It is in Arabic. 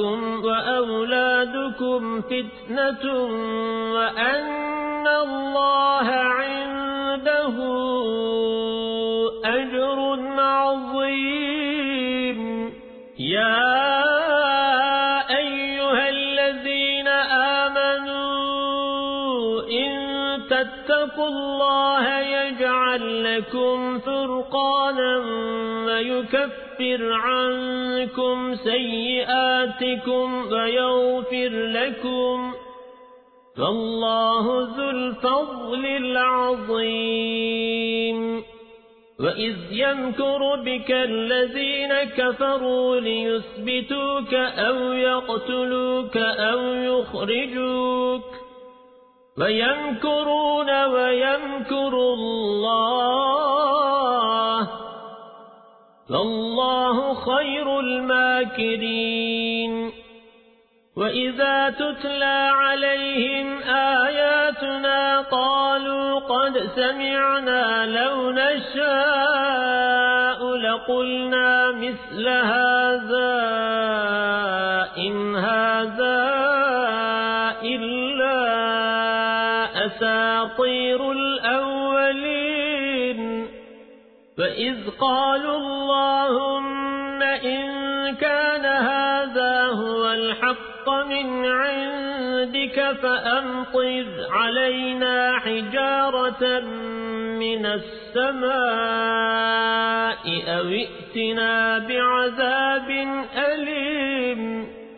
أموالكم وأولادكم فتنة وأن الله عنده أجر عظيم. يا تتقوا الله يجعل لكم فرقانا ويكفر عنكم سيئاتكم ويغفر لكم فالله ذو الفضل العظيم. وإذ يمكر بك الذين كفروا ليثبتوك أو يقتلوك أو يخرجوك ويمكرون ويمكر الله. فالله خير الماكرين. وإذا تتلى عليهم آياتنا قالوا قد سمعنا لو نشاء لقلنا مثل هذا إن هذا أساطير الأولين فإذ قالوا اللهم إن كان هذا هو الحق من عندك فأمطر علينا حجارة من السماء أو ائتنا بعذاب أليم